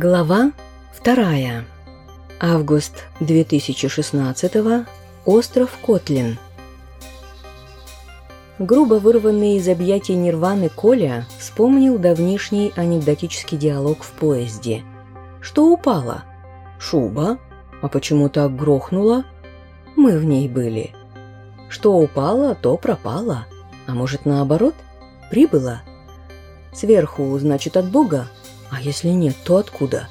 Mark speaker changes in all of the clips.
Speaker 1: Глава вторая. Август 2016. Остров Котлин. Грубо вырванный из объятий Нирваны Коля вспомнил давнишний анекдотический диалог в поезде. Что упало? Шуба. А почему так грохнуло? Мы в ней были. Что упало, то пропало. А может наоборот? Прибыло? Сверху, значит, от Бога? А если нет, то откуда?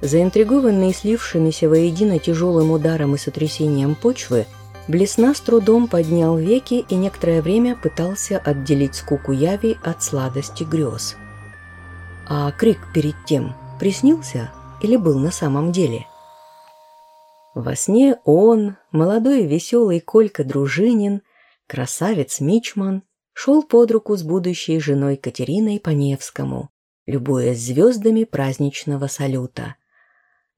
Speaker 1: Заинтригованный слившимися воедино тяжелым ударом и сотрясением почвы, Блесна с трудом поднял веки и некоторое время пытался отделить скуку яви от сладости грез. А крик перед тем приснился или был на самом деле? Во сне он, молодой веселый Колька Дружинин, красавец Мичман, шел под руку с будущей женой Катериной по Невскому, любуясь звездами праздничного салюта.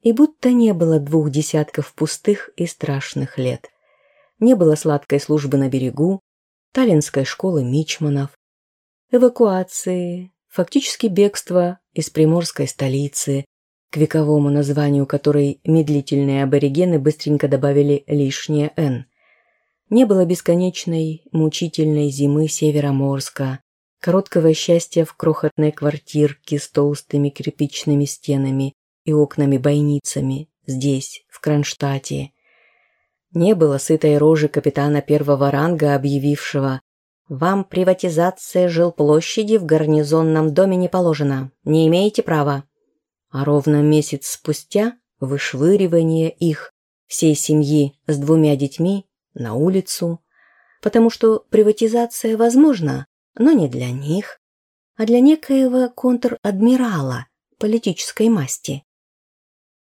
Speaker 1: И будто не было двух десятков пустых и страшных лет. Не было сладкой службы на берегу, таллинской школы мичманов, эвакуации, фактически бегства из приморской столицы, к вековому названию которой медлительные аборигены быстренько добавили лишнее «н». Не было бесконечной, мучительной зимы Североморска, короткого счастья в крохотной квартирке с толстыми кирпичными стенами и окнами-бойницами здесь, в Кронштадте. Не было сытой рожи капитана первого ранга, объявившего «Вам приватизация жилплощади в гарнизонном доме не положена, не имеете права». А ровно месяц спустя вышвыривание их, всей семьи с двумя детьми, на улицу, потому что приватизация возможна, но не для них, а для некоего контр-адмирала политической масти.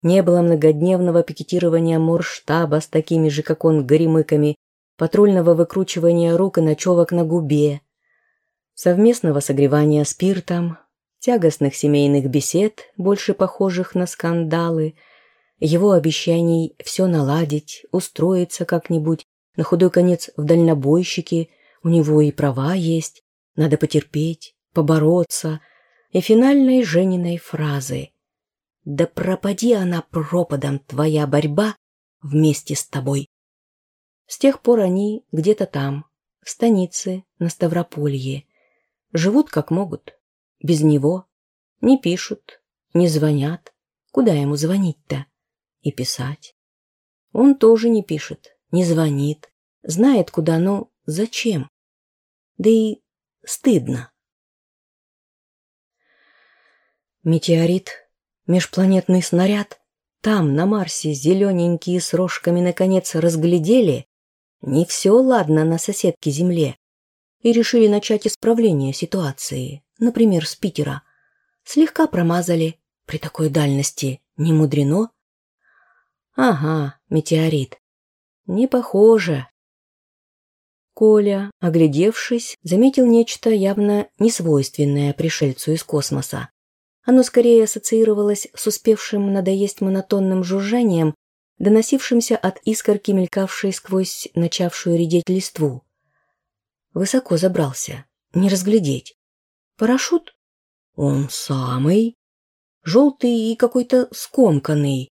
Speaker 1: Не было многодневного пикетирования морштаба с такими же, как он, горемыками, патрульного выкручивания рук и ночевок на губе, совместного согревания спиртом, тягостных семейных бесед, больше похожих на скандалы, его обещаний все наладить, устроиться как-нибудь, на худой конец в дальнобойщике, у него и права есть, надо потерпеть, побороться, и финальной Жениной фразы. «Да пропади она пропадом, твоя борьба вместе с тобой». С тех пор они где-то там, в станице, на Ставрополье, живут как могут, без него, не пишут, не звонят, куда ему звонить-то? И писать. Он тоже не пишет, не звонит, знает куда, но зачем? Да и Стыдно. Метеорит, межпланетный снаряд, там, на Марсе, зелененькие с рожками наконец разглядели, не все ладно на соседке Земле, и решили начать исправление ситуации, например, с Питера. Слегка промазали, при такой дальности не мудрено. Ага, метеорит. Не похоже, Коля, оглядевшись, заметил нечто явно несвойственное пришельцу из космоса. Оно скорее ассоциировалось с успевшим надоесть монотонным жужжанием, доносившимся от искорки, мелькавшей сквозь начавшую редеть листву. Высоко забрался, не разглядеть. Парашют? Он самый. Желтый и какой-то скомканный.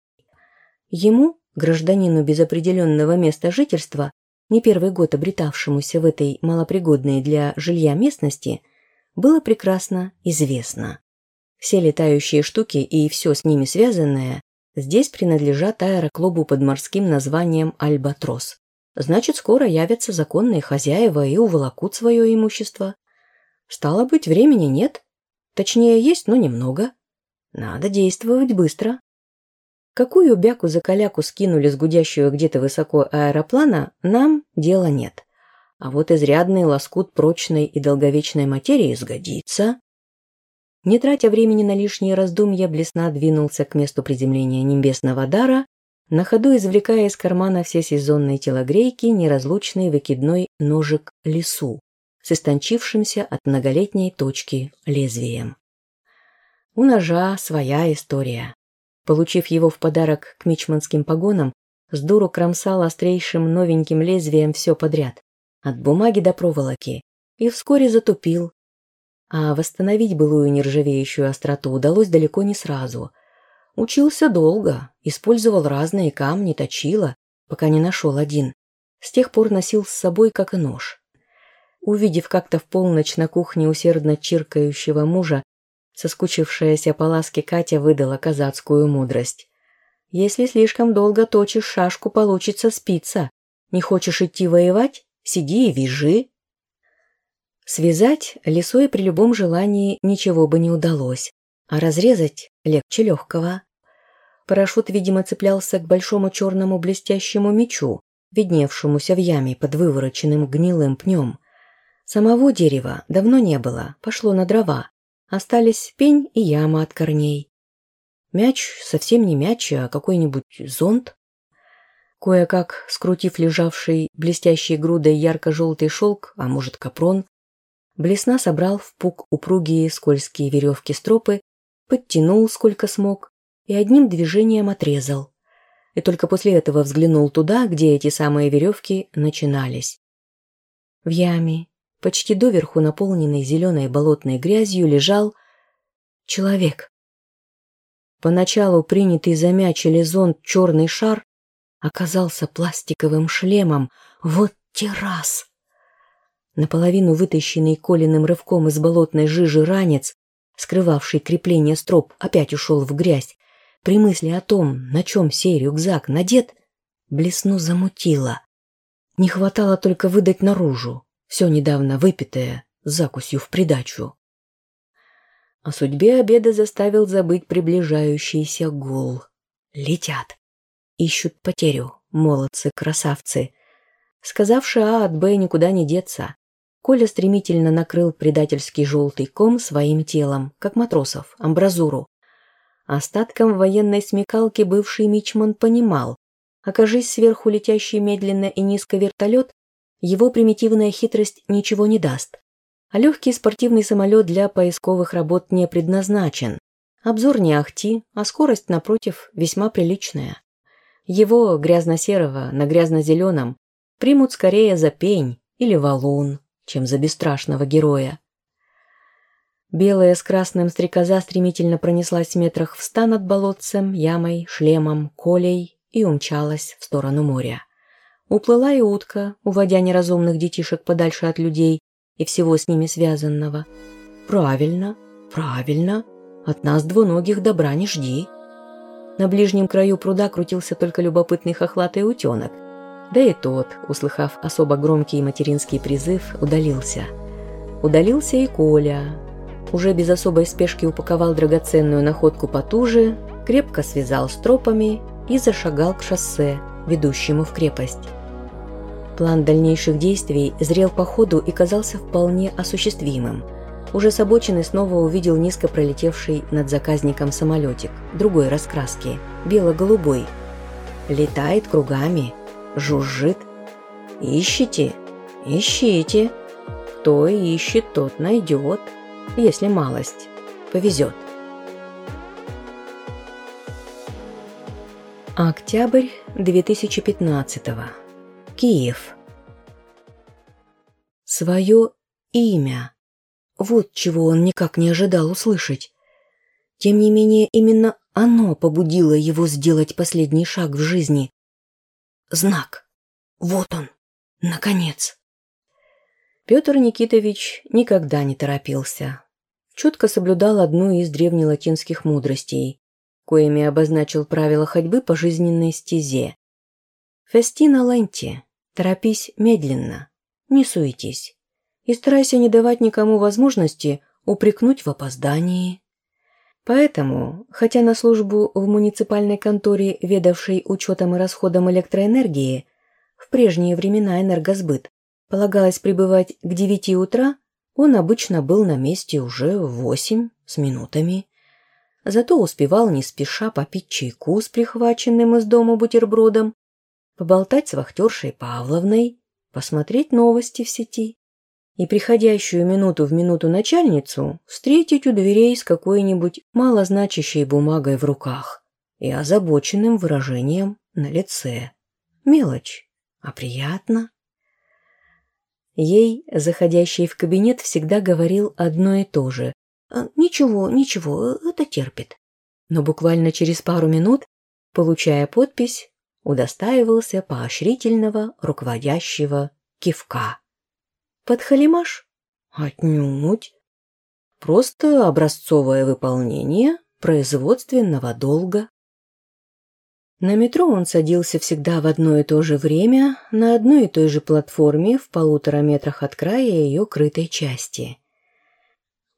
Speaker 1: Ему, гражданину без определенного места жительства, не первый год обретавшемуся в этой малопригодной для жилья местности, было прекрасно известно. Все летающие штуки и все с ними связанное здесь принадлежат аэроклубу под морским названием «Альбатрос». Значит, скоро явятся законные хозяева и уволокут свое имущество. Стало быть, времени нет. Точнее, есть, но немного. Надо действовать быстро. Какую бяку за коляку скинули с гудящего где-то высоко аэроплана, нам дела нет. А вот изрядный лоскут прочной и долговечной материи сгодится. Не тратя времени на лишние раздумья, Блесна двинулся к месту приземления небесного дара, на ходу извлекая из кармана все сезонные телогрейки неразлучный выкидной ножик лесу с истончившимся от многолетней точки лезвием. У ножа своя история. Получив его в подарок к мичманским погонам, с дуру кромсал острейшим новеньким лезвием все подряд, от бумаги до проволоки, и вскоре затупил. А восстановить былую нержавеющую остроту удалось далеко не сразу. Учился долго, использовал разные камни, точила, пока не нашел один. С тех пор носил с собой, как и нож. Увидев как-то в полночь на кухне усердно чиркающего мужа, соскучившаяся по ласке Катя выдала казацкую мудрость. «Если слишком долго точишь шашку, получится спица. Не хочешь идти воевать? Сиди и вяжи». Связать лесой при любом желании ничего бы не удалось, а разрезать легче легкого. Парашют, видимо, цеплялся к большому черному блестящему мечу, видневшемуся в яме под вывороченным гнилым пнем. Самого дерева давно не было, пошло на дрова. Остались пень и яма от корней. Мяч совсем не мяч, а какой-нибудь зонт. Кое-как, скрутив лежавший блестящей грудой ярко-желтый шелк, а может капрон, Блесна собрал в пук упругие скользкие веревки стропы, подтянул сколько смог и одним движением отрезал. И только после этого взглянул туда, где эти самые веревки начинались. В яме, почти доверху наполненной зеленой болотной грязью, лежал человек. Поначалу принятый за мяч или зонт черный шар оказался пластиковым шлемом. Вот террас! Наполовину вытащенный Колиным рывком из болотной жижи ранец, скрывавший крепление строп, опять ушел в грязь. При мысли о том, на чем сей рюкзак надет, блесну замутило. Не хватало только выдать наружу все недавно выпитое, закусью в придачу. О судьбе обеда заставил забыть приближающийся гул. Летят. Ищут потерю, молодцы-красавцы. Сказавши А от Б никуда не деться. Коля стремительно накрыл предательский желтый ком своим телом, как матросов, амбразуру. Остатком военной смекалки бывший мичман понимал, окажись сверху летящий медленно и низко вертолет, его примитивная хитрость ничего не даст. А легкий спортивный самолет для поисковых работ не предназначен. Обзор не ахти, а скорость, напротив, весьма приличная. Его, грязно-серого, на грязно-зеленом, примут скорее за пень или валун чем за бесстрашного героя. Белая с красным стрекоза стремительно пронеслась метрах в ста над болотцем, ямой, шлемом, колей и умчалась в сторону моря. Уплыла и утка, уводя неразумных детишек подальше от людей и всего с ними связанного. «Правильно, правильно, от нас двуногих добра не жди». На ближнем краю пруда крутился только любопытный хохлатый утенок – да и тот, услыхав особо громкий материнский призыв, удалился. Удалился и Коля. Уже без особой спешки упаковал драгоценную находку потуже, крепко связал стропами и зашагал к шоссе, ведущему в крепость. План дальнейших действий зрел по ходу и казался вполне осуществимым. Уже с обочины снова увидел низко пролетевший над заказником самолетик, другой раскраски, бело-голубой. Летает кругами, жужжит. Ищите, ищите. Кто ищет, тот найдет, если малость повезет. Октябрь 2015 Киев. Свое имя. Вот чего он никак не ожидал услышать. Тем не менее, именно оно побудило его сделать последний шаг в жизни. Знак. Вот он. Наконец. Петр Никитович никогда не торопился. Чутко соблюдал одну из древнелатинских мудростей, коими обозначил правила ходьбы по жизненной стезе. «Фестина ленти» – торопись медленно, не суетись, и старайся не давать никому возможности упрекнуть в опоздании. Поэтому, хотя на службу в муниципальной конторе, ведавшей учетом и расходом электроэнергии, в прежние времена энергосбыт, полагалось прибывать к девяти утра, он обычно был на месте уже в восемь с минутами. Зато успевал не спеша попить чайку с прихваченным из дома бутербродом, поболтать с вахтершей Павловной, посмотреть новости в сети и приходящую минуту в минуту начальницу встретить у дверей с какой-нибудь малозначащей бумагой в руках и озабоченным выражением на лице. Мелочь, а приятно. Ей, заходящий в кабинет, всегда говорил одно и то же. «А, «Ничего, ничего, это терпит». но буквально через пару минут, получая подпись, удостаивался поощрительного руководящего кивка. Подхалимаш? Отнюдь. Просто образцовое выполнение производственного долга. На метро он садился всегда в одно и то же время на одной и той же платформе в полутора метрах от края ее крытой части.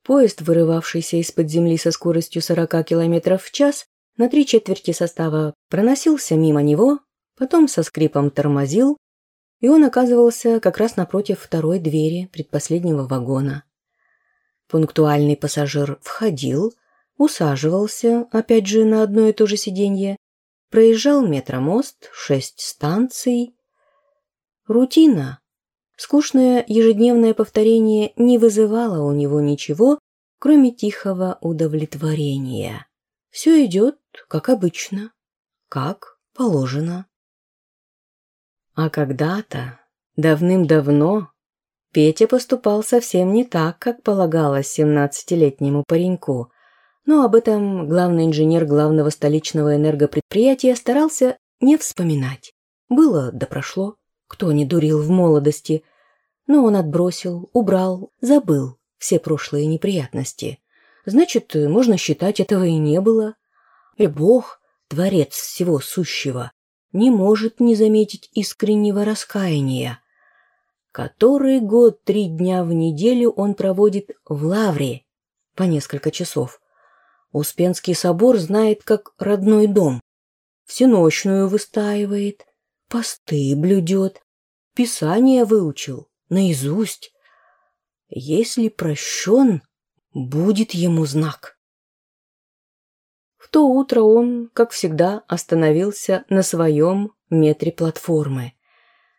Speaker 1: Поезд, вырывавшийся из-под земли со скоростью 40 км в час, на три четверти состава проносился мимо него, потом со скрипом тормозил, и он оказывался как раз напротив второй двери предпоследнего вагона. Пунктуальный пассажир входил, усаживался, опять же, на одно и то же сиденье, проезжал метромост, шесть станций. Рутина. Скучное ежедневное повторение не вызывало у него ничего, кроме тихого удовлетворения. Все идет, как обычно, как положено. А когда-то, давным-давно, Петя поступал совсем не так, как полагалось семнадцатилетнему пареньку, но об этом главный инженер главного столичного энергопредприятия старался не вспоминать. Было да прошло, кто не дурил в молодости, но он отбросил, убрал, забыл все прошлые неприятности. Значит, можно считать, этого и не было. И Бог, Творец всего сущего, не может не заметить искреннего раскаяния, Который год три дня в неделю он проводит в лавре по несколько часов. Успенский собор знает как родной дом. Всеночную выстаивает, посты блюдет, писание выучил, наизусть. Если прощен, будет ему знак. То утро он, как всегда, остановился на своем метре платформы.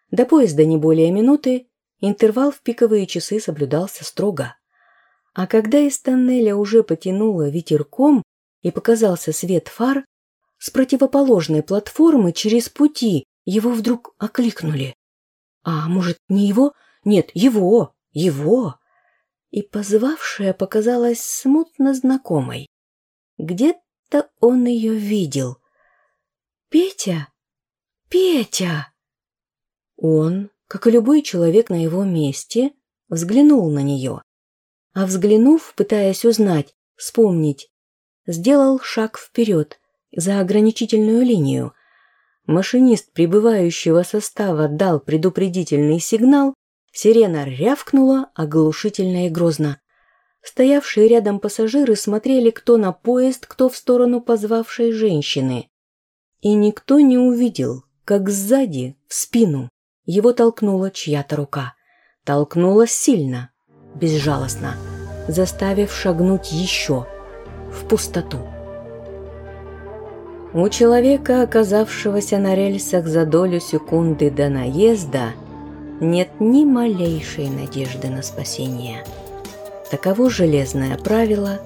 Speaker 1: До поезда не более минуты, интервал в пиковые часы соблюдался строго. А когда из тоннеля уже потянуло ветерком и показался свет фар, с противоположной платформы через пути его вдруг окликнули. А может, не его? Нет, его, его. И позвавшая показалась смутно знакомой. Где-то он ее видел. «Петя! Петя!» Он, как и любой человек на его месте, взглянул на нее. А взглянув, пытаясь узнать, вспомнить, сделал шаг вперед, за ограничительную линию. Машинист прибывающего состава дал предупредительный сигнал, сирена рявкнула оглушительно и грозно. Стоявшие рядом пассажиры смотрели кто на поезд, кто в сторону позвавшей женщины. И никто не увидел, как сзади, в спину, его толкнула чья-то рука. Толкнула сильно, безжалостно, заставив шагнуть еще в пустоту. У человека, оказавшегося на рельсах за долю секунды до наезда, нет ни малейшей надежды на спасение. Таково железное правило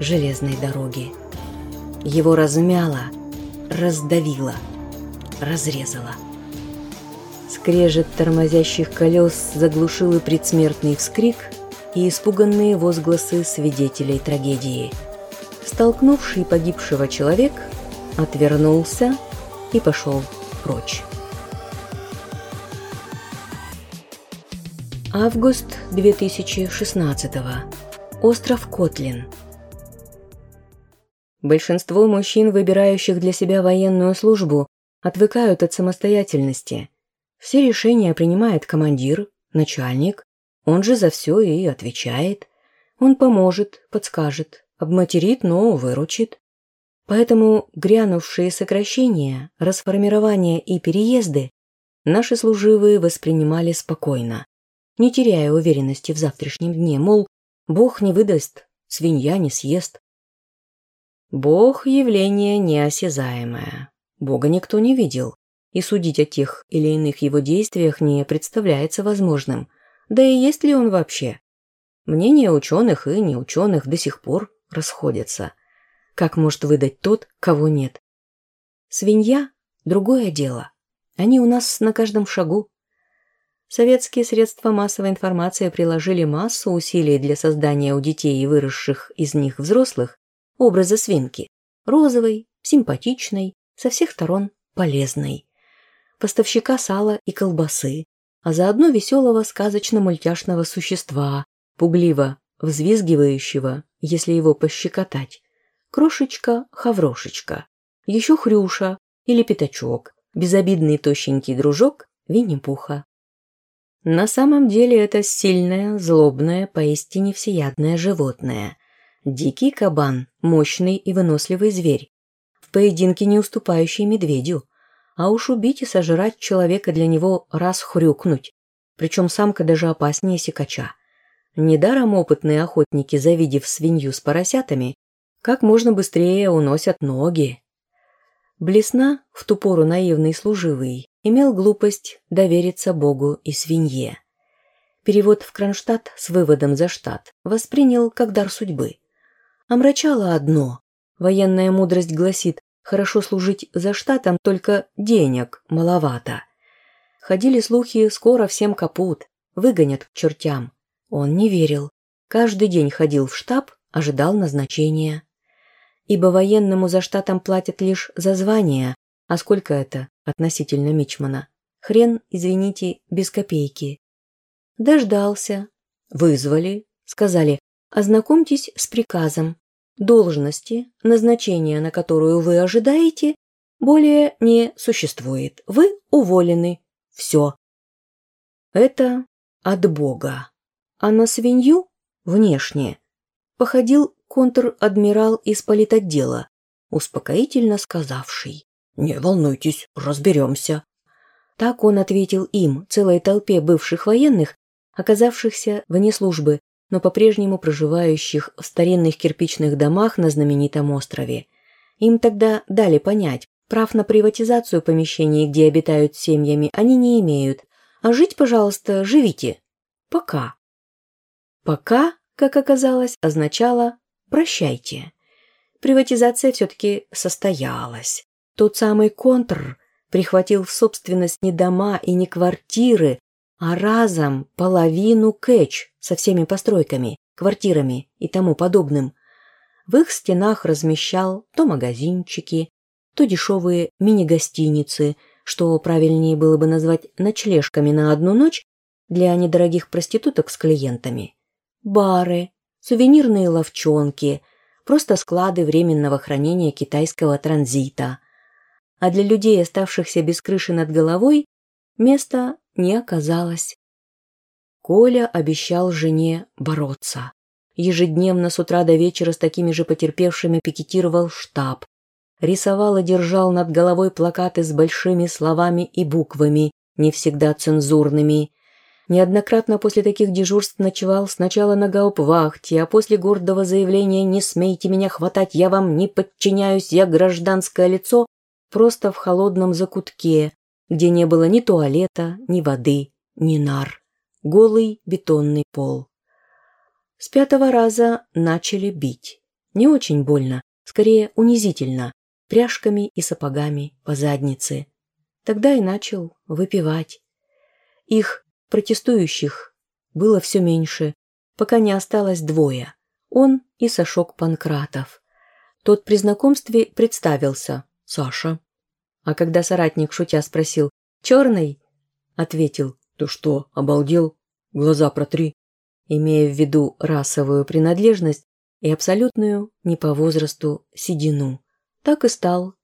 Speaker 1: железной дороги. Его размяло, раздавило, разрезало. Скрежет тормозящих колес заглушил и предсмертный вскрик и испуганные возгласы свидетелей трагедии. Столкнувший погибшего человек отвернулся и пошел прочь. Август 2016 Остров Котлин Большинство мужчин, выбирающих для себя военную службу, отвыкают от самостоятельности – все решения принимает командир, начальник. Он же за все и отвечает. Он поможет, подскажет, обматерит, но выручит. Поэтому грянувшие сокращения, расформирования и переезды наши служивые воспринимали спокойно, не теряя уверенности в завтрашнем дне, мол, Бог не выдаст, свинья не съест. Бог – явление неосязаемое. Бога никто не видел, и судить о тех или иных его действиях не представляется возможным. Да и есть ли он вообще? Мнения ученых и неученых до сих пор расходятся. Как может выдать тот, кого нет? Свинья – другое дело. Они у нас на каждом шагу. Советские средства массовой информации приложили массу усилий для создания у детей и выросших из них взрослых образа свинки, розовой, симпатичной, со всех сторон полезной. Поставщика сала и колбасы, а заодно веселого сказочно-мультяшного существа, пугливо взвизгивающего, если его пощекотать. Крошечка-хаврошечка, еще хрюша или пятачок, безобидный тощенький дружок Винни-Пуха. На самом деле это сильное, злобное, поистине всеядное животное. Дикий кабан, мощный и выносливый зверь, в поединке не уступающий медведю. А уж убить и сожрать человека для него раз хрюкнуть. Причем самка даже опаснее сикача. Недаром опытные охотники, завидев свинью с поросятами, как можно быстрее уносят ноги. Блесна, в ту пору наивный служивый, имел глупость довериться Богу и свинье. Перевод в Кронштадт с выводом за штат воспринял как дар судьбы. Омрачало одно. Военная мудрость гласит, хорошо служить за штатом, только денег маловато. Ходили слухи, скоро всем капут, выгонят к чертям. Он не верил. Каждый день ходил в штаб, ожидал назначения. Ибо военному за штатом платят лишь за звание, а сколько это относительно Мичмана? Хрен, извините, без копейки. Дождался. Вызвали. Сказали, ознакомьтесь с приказом. Должности, назначения на которую вы ожидаете, более не существует. Вы уволены. Все. Это от Бога а на свинью, внешне, походил контр-адмирал из политотдела, успокоительно сказавший «Не волнуйтесь, разберемся». Так он ответил им, целой толпе бывших военных, оказавшихся вне службы, но по-прежнему проживающих в старинных кирпичных домах на знаменитом острове. Им тогда дали понять, прав на приватизацию помещений, где обитают семьями, они не имеют, а жить, пожалуйста, живите. Пока. Пока, как оказалось, означало «прощайте». Приватизация все-таки состоялась. Тот самый контр прихватил в собственность не дома и не квартиры, а разом половину кэч со всеми постройками, квартирами и тому подобным. В их стенах размещал то магазинчики, то дешевые мини-гостиницы, что правильнее было бы назвать ночлежками на одну ночь для недорогих проституток с клиентами бары, сувенирные ловчонки, просто склады временного хранения китайского транзита. А для людей, оставшихся без крыши над головой, места не оказалось. Коля обещал жене бороться. Ежедневно с утра до вечера с такими же потерпевшими пикетировал штаб. Рисовал и держал над головой плакаты с большими словами и буквами, не всегда цензурными, Неоднократно после таких дежурств ночевал сначала на гауптвахте, а после гордого заявления «Не смейте меня хватать, я вам не подчиняюсь, я гражданское лицо» просто в холодном закутке, где не было ни туалета, ни воды, ни нар. Голый бетонный пол. С пятого раза начали бить. Не очень больно, скорее унизительно, пряжками и сапогами по заднице. Тогда и начал выпивать. Их Протестующих было все меньше, пока не осталось двое. Он и Сашок Панкратов. Тот при знакомстве представился «Саша». А когда соратник, шутя, спросил «Черный?» ответил «Ты что, обалдел? Глаза протри». Имея в виду расовую принадлежность и абсолютную, не по возрасту, седину. Так и стал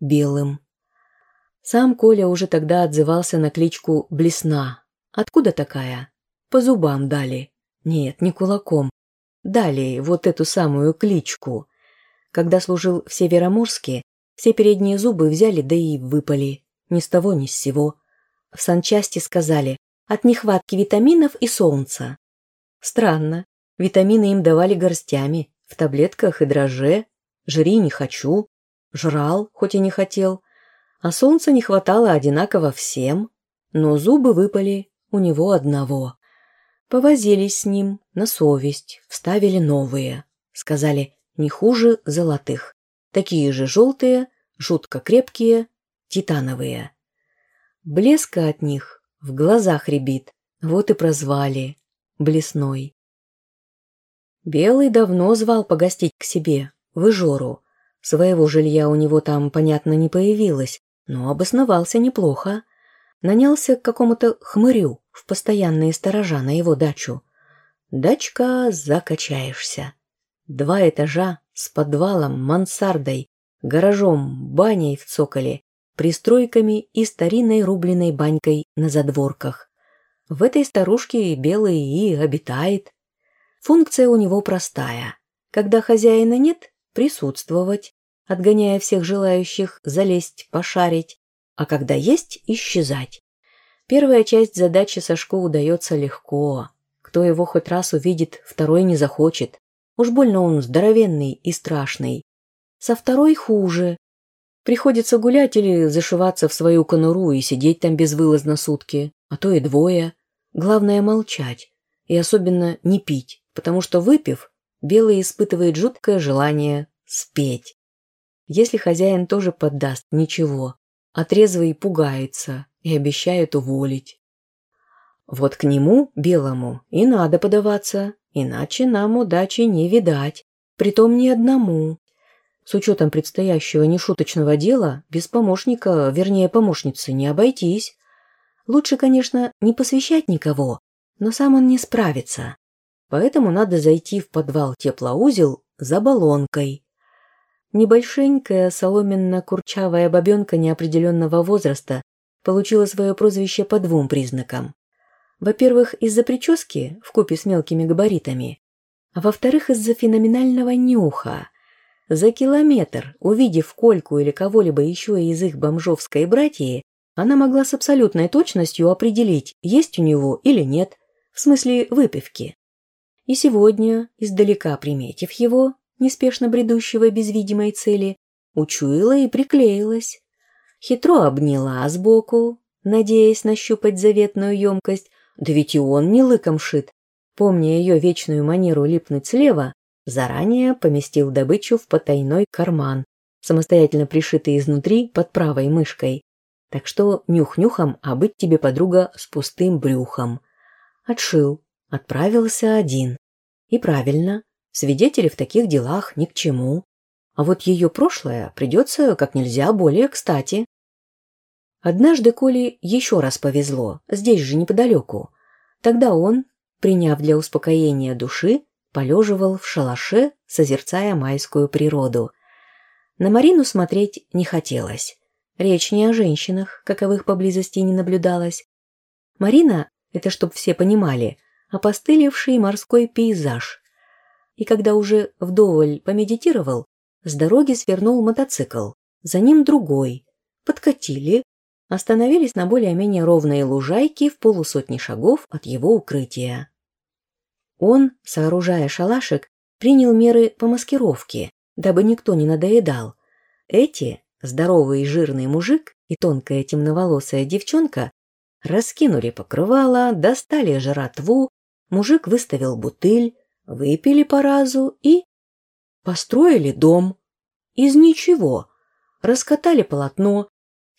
Speaker 1: белым. Сам Коля уже тогда отзывался на кличку Блесна, Откуда такая? По зубам дали. Нет, не кулаком. Дали вот эту самую кличку. Когда служил в Североморске, все передние зубы взяли, да и выпали. Ни с того, ни с сего. В санчасти сказали, от нехватки витаминов и солнца. Странно. Витамины им давали горстями, в таблетках и дроже. Жри не хочу. Жрал, хоть и не хотел. А солнца не хватало одинаково всем. Но зубы выпали у него одного. Повозились с ним на совесть, вставили новые. Сказали, не хуже золотых. Такие же желтые, жутко крепкие, титановые. Блеска от них в глазах рябит, вот и прозвали Блесной. Белый давно звал погостить к себе, в Ижору. Своего жилья у него там, понятно, не появилось, но обосновался неплохо. Нанялся к какому-то хмырю в постоянные сторожа на его дачу. Дачка закачаешься. Два этажа с подвалом, мансардой, гаражом, баней в цоколе, пристройками и старинной рубленой банькой на задворках. В этой старушке белый и обитает. Функция у него простая. Когда хозяина нет, присутствовать, отгоняя всех желающих залезть, пошарить, а когда есть, исчезать. Первая часть задачи Сашко удается легко. Кто его хоть раз увидит, второй не захочет. Уж больно он здоровенный и страшный. Со второй хуже. Приходится гулять или зашиваться в свою конуру и сидеть там безвылазно сутки, а то и двое. Главное молчать. И особенно не пить, потому что выпив, Белый испытывает жуткое желание спеть. Если хозяин тоже поддаст, ничего. А трезвый пугается и обещает уволить. Вот к нему, белому, и надо подаваться, иначе нам удачи не видать, притом ни одному. С учетом предстоящего нешуточного дела, без помощника, вернее помощницы, не обойтись. Лучше, конечно, не посвящать никого, но сам он не справится. Поэтому надо зайти в подвал теплоузел за баллонкой. Небольшенькая соломенно-курчавая бабенка неопределенного возраста получила свое прозвище по двум признакам. Во-первых, из-за прически, в купе с мелкими габаритами, а во-вторых, из-за феноменального нюха. За километр, увидев Кольку или кого-либо еще из их бомжовской братьи, она могла с абсолютной точностью определить, есть у него или нет, в смысле выпивки. И сегодня, издалека приметив его, неспешно бредущего без видимой цели, учуяла и приклеилась. Хитро обняла сбоку, надеясь нащупать заветную емкость, да ведь и он не лыком шит. Помня ее вечную манеру липнуть слева, заранее поместил добычу в потайной карман, самостоятельно пришитый изнутри под правой мышкой. Так что нюх-нюхом, а быть тебе подруга с пустым брюхом. Отшил, отправился один. И правильно, Свидетели в таких делах ни к чему. А вот ее прошлое придется как нельзя более кстати. Однажды Коле еще раз повезло, здесь же неподалеку. Тогда он, приняв для успокоения души, полеживал в шалаше, созерцая майскую природу. На Марину смотреть не хотелось. Речь не о женщинах, каковых поблизости не наблюдалось. Марина – это, чтоб все понимали, опостылевший морской пейзаж, и когда уже вдоволь помедитировал, с дороги свернул мотоцикл, за ним другой, подкатили, остановились на более-менее ровной лужайке в полусотни шагов от его укрытия. Он, сооружая шалашик, принял меры по маскировке, дабы никто не надоедал. Эти, здоровый и жирный мужик и тонкая темноволосая девчонка, раскинули покрывало, достали жратву, мужик выставил бутыль, выпили по разу и... Построили дом. Из ничего. Раскатали полотно,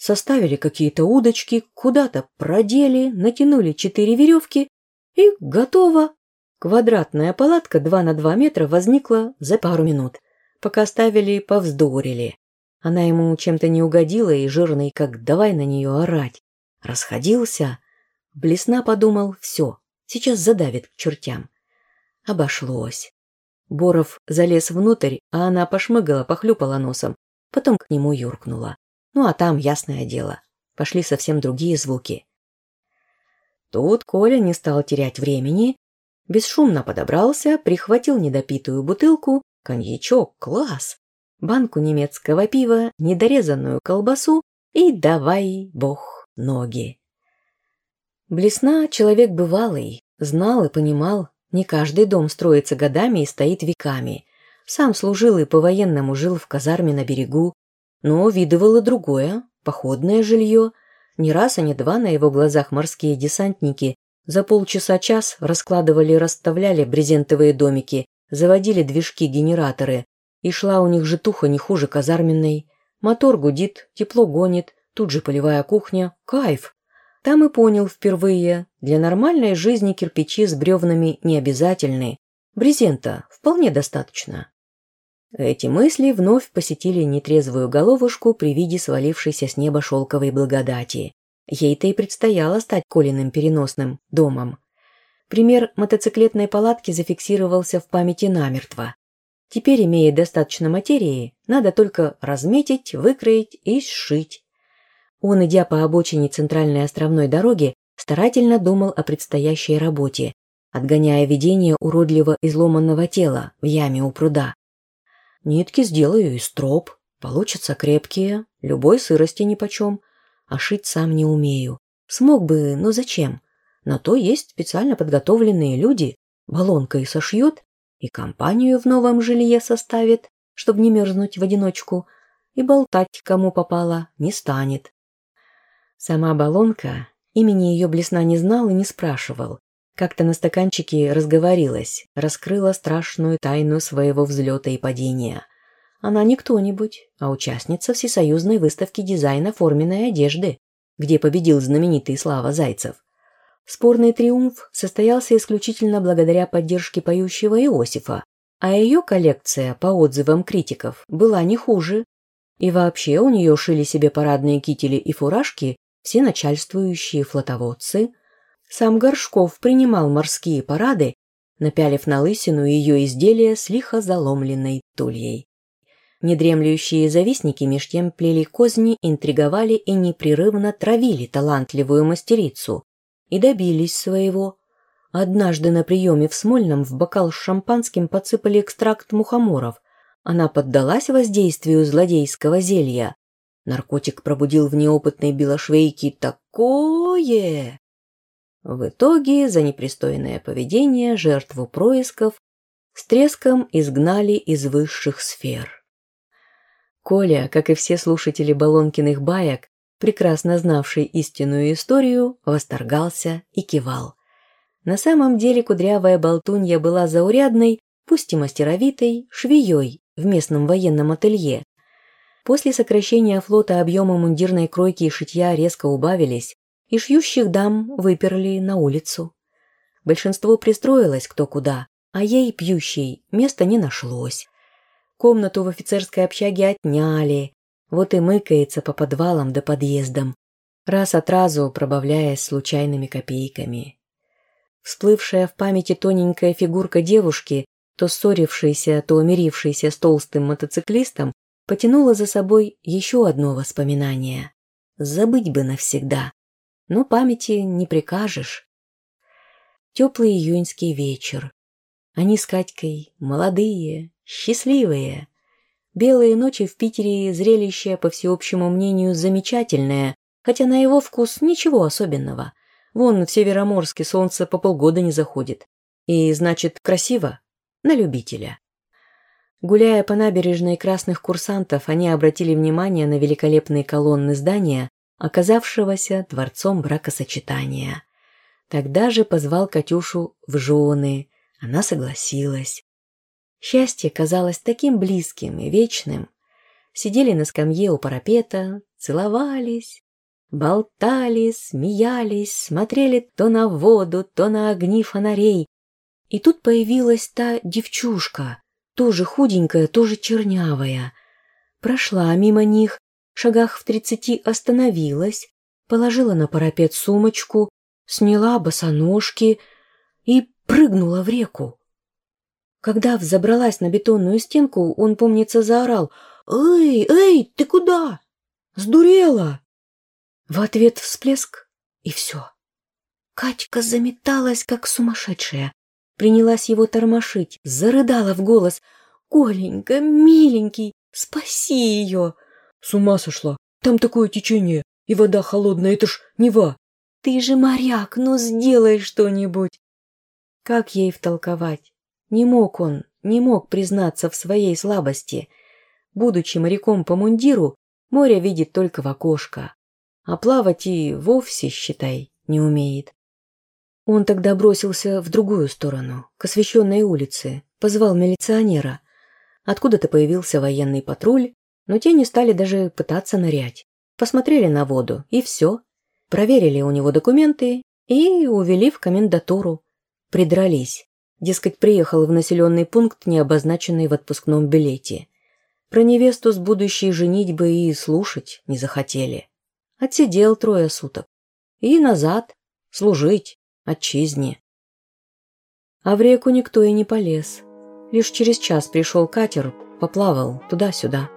Speaker 1: составили какие-то удочки, куда-то продели, натянули четыре веревки и готово. Квадратная палатка 2 на 2 метра возникла за пару минут. Пока ставили, повздорили. Она ему чем-то не угодила, и жирный, как давай на нее орать. Расходился. Блесна подумал, все, сейчас задавит к чертям. Обошлось. Боров залез внутрь, а она пошмыгала, похлюпала носом, потом к нему юркнула. Ну а там, ясное дело, пошли совсем другие звуки. Тут Коля не стал терять времени, бесшумно подобрался, прихватил недопитую бутылку, коньячок, класс, банку немецкого пива, недорезанную колбасу и давай, бог, ноги. Блесна человек бывалый, знал и понимал, не каждый дом строится годами и стоит веками. Сам служил и по-военному жил в казарме на берегу, но видывал и другое, походное жилье. Не раз, а не два на его глазах морские десантники за полчаса-час раскладывали и расставляли брезентовые домики, заводили движки-генераторы, и шла у них житуха не хуже казарменной. Мотор гудит, тепло гонит, тут же полевая кухня. Кайф! Там и понял впервые, для нормальной жизни кирпичи с бревнами не обязательны. Брезента вполне достаточно. Эти мысли вновь посетили нетрезвую головушку при виде свалившейся с неба шелковой благодати. Ей-то и предстояло стать Колиным переносным домом. Пример мотоциклетной палатки зафиксировался в памяти намертво. Теперь, имея достаточно материи, надо только разметить, выкроить и сшить. Он, идя по обочине центральной островной дороги, старательно думал о предстоящей работе, отгоняя видение уродливо изломанного тела в яме у пруда. Нитки сделаю из троп, получатся крепкие, любой сырости нипочем, а шить сам не умею. Смог бы, но зачем? На то есть специально подготовленные люди, баллонка и сошьет, и компанию в новом жилье составит, чтобы не мерзнуть в одиночку, и болтать кому попало не станет. Сама баллонка имени ее Блесна не знал и не спрашивал, как-то на стаканчике разговорилась, раскрыла страшную тайну своего взлета и падения. Она не кто-нибудь, а участница всесоюзной выставки дизайна форменной одежды, где победил знаменитый Слава Зайцев. Спорный триумф состоялся исключительно благодаря поддержке поющего Иосифа, а ее коллекция, по отзывам критиков, была не хуже. И вообще у нее шили себе парадные кители и фуражки все начальствующие флотоводцы – сам Горшков принимал морские парады, напялив на лысину ее изделия с лихо заломленной тульей. Недремлющие завистники меж тем плели козни, интриговали и непрерывно травили талантливую мастерицу. И добились своего. Однажды на приеме в Смольном в бокал с шампанским подсыпали экстракт мухоморов. Она поддалась воздействию злодейского зелья. Наркотик пробудил в неопытной белошвейке такое, в итоге за непристойное поведение жертву происков с треском изгнали из высших сфер. Коля, как и все слушатели Балонкиных баек, прекрасно знавший истинную историю, восторгался и кивал. На самом деле кудрявая болтунья была заурядной, пусть и мастеровитой, швеей в местном военном ателье. После сокращения флота объемы мундирной кройки и шитья резко убавились, и шьющих дам выперли на улицу. Большинство пристроилось кто куда, а ей, пьющей, места не нашлось. Комнату в офицерской общаге отняли, вот и мыкается по подвалам да подъездам, раз от разу пробавляясь случайными копейками. Всплывшая в памяти тоненькая фигурка девушки, то ссорившаяся, то умирившаяся с толстым мотоциклистом, потянула за собой еще одно воспоминание. Забыть бы навсегда но памяти не прикажешь. Теплый июньский вечер. Они с Катькой молодые, счастливые. Белые ночи в Питере зрелище, по всеобщему мнению, замечательное, хотя на его вкус ничего особенного. Вон в Североморске солнце по полгода не заходит. И, значит, красиво? На любителя. Гуляя по набережной красных курсантов, они обратили внимание на великолепные колонны здания, оказавшегося дворцом бракосочетания. Тогда же позвал Катюшу в жены. Она согласилась. Счастье казалось таким близким и вечным. Сидели на скамье у парапета, целовались, болтали, смеялись, смотрели то на воду, то на огни фонарей. И тут появилась та девчушка, тоже худенькая, тоже чернявая. Прошла мимо них, шагах в тридцати остановилась, положила на парапет сумочку, сняла босоножки и прыгнула в реку. Когда взобралась на бетонную стенку, он, помнится, заорал «Эй, эй, ты куда? Сдурела!» В ответ всплеск, и все. Катька заметалась, как сумасшедшая, принялась его тормошить, зарыдала в голос «Коленька, миленький, спаси ее!» С ума сошла. Там такое течение, и вода холодная, это ж Нева. Ты же моряк, ну сделай что-нибудь. Как ей втолковать? Не мог он, не мог признаться в своей слабости. Будучи моряком по мундиру, море видит только в окошко. А плавать и вовсе, считай, не умеет. Он тогда бросился в другую сторону, к освещенной улице, позвал милиционера. Откуда-то появился военный патруль, но те не стали даже пытаться нырять. Посмотрели на воду, и все. Проверили у него документы и увели в комендатуру. Придрались. Дескать, приехал в населенный пункт, не обозначенный в отпускном билете. Про невесту с будущей женитьбы и слушать не захотели. Отсидел трое суток. И назад. Служить. Отчизне. А в реку никто и не полез. Лишь через час пришел катер, поплавал туда-сюда.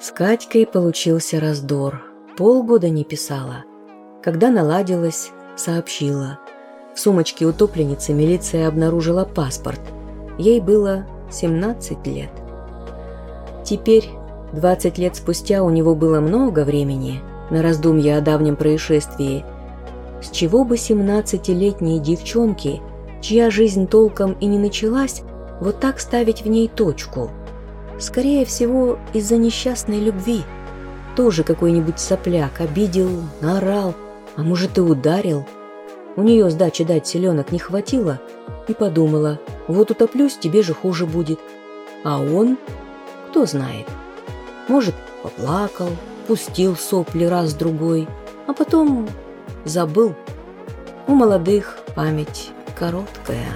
Speaker 1: С Катькой получился раздор. Полгода не писала. Когда наладилась, сообщила. В сумочке утопленницы милиция обнаружила паспорт. Ей было 17 лет. Теперь, 20 лет спустя, у него было много времени на раздумья о давнем происшествии. С чего бы 17-летней девчонке, чья жизнь толком и не началась, вот так ставить в ней точку? Скорее всего, из-за несчастной любви. Тоже какой-нибудь сопляк обидел, наорал, а может и ударил. У нее сдачи дать селенок не хватило и подумала, вот утоплюсь, тебе же хуже будет. А он, кто знает, может, поплакал, пустил сопли раз-другой, а потом забыл. У молодых память короткая.